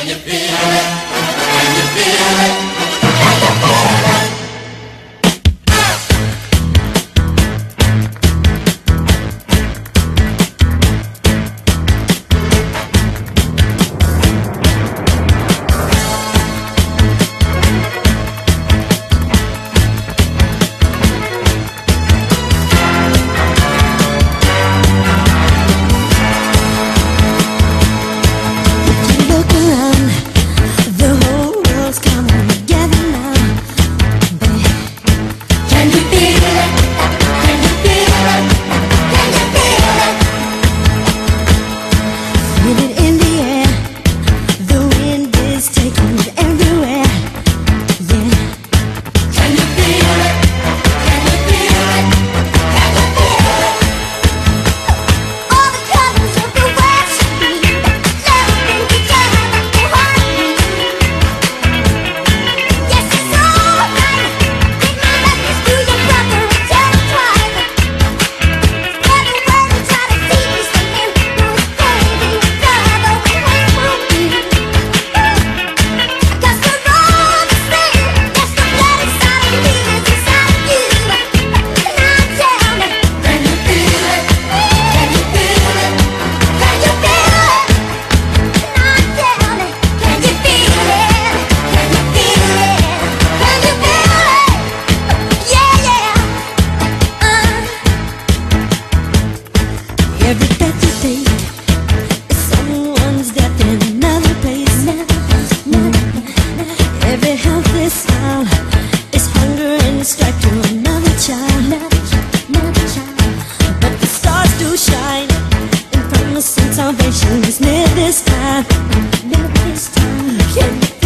Can you feel it? Every step you take is someone's death in another place. Every is to. Another child. But the stars do shine, and promise salvation is near this time. Near this time. Yeah.